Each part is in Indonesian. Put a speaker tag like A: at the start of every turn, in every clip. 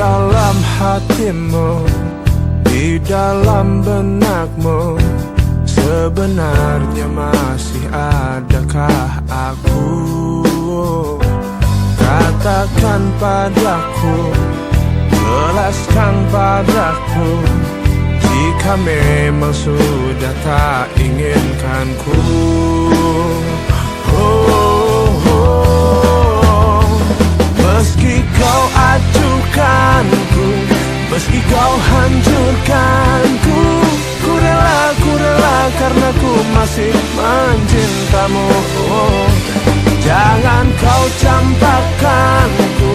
A: dalam hatimu Di dalam benakmu Sebenarnya masih adakah aku? Katakan padaku Jelaskan padaku Jika memang sudah tak inginkanku karena ku masih mencintamu. Jangan kau campakkanku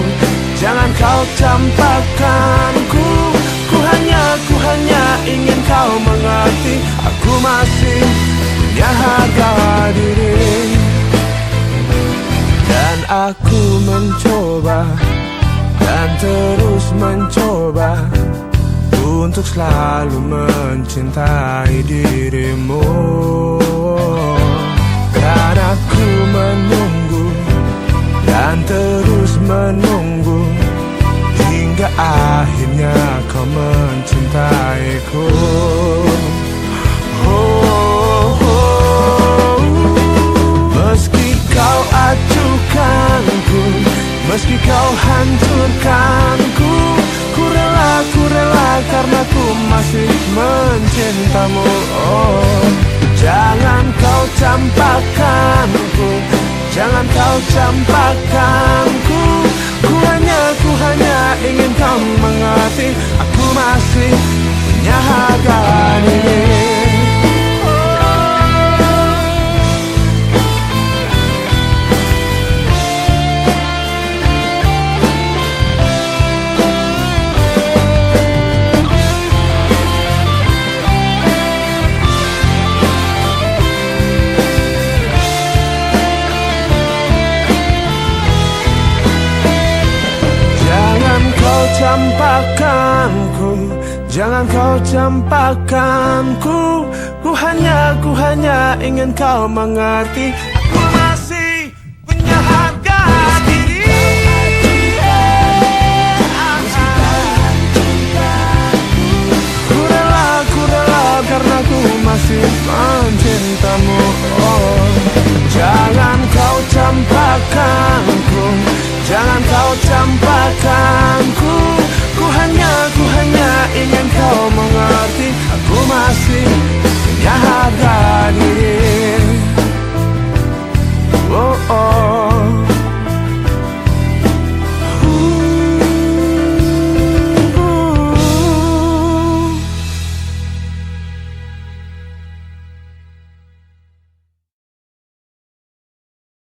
A: Jangan kau campakkanku Ku hanya, ku hanya ingin kau mengerti Aku masih punya harga diri. Dan aku mencoba Dan terus mencoba Untuk selalu mencintai dirimu Dan aku menunggu Dan terus menunggu Hingga akhirnya kau mencintaiku oh, oh. Meski kau acuhkanku Meski kau hancurkanku karena ku masih mencintamu. Oh. Jangan kau campakkanku Jangan kau campakkanku Ku hanya, ku hanya ingin kau mengerti. Aku masih punya harga diri campakkanku Jangan kau campakkanku Ku hanya, ku hanya ingin kau mengerti. Aku masih punya harga diri. Ku rela, ku rela karena ku masih mencintamu. Oh. Jangan kau campakkanku Jangan kau me.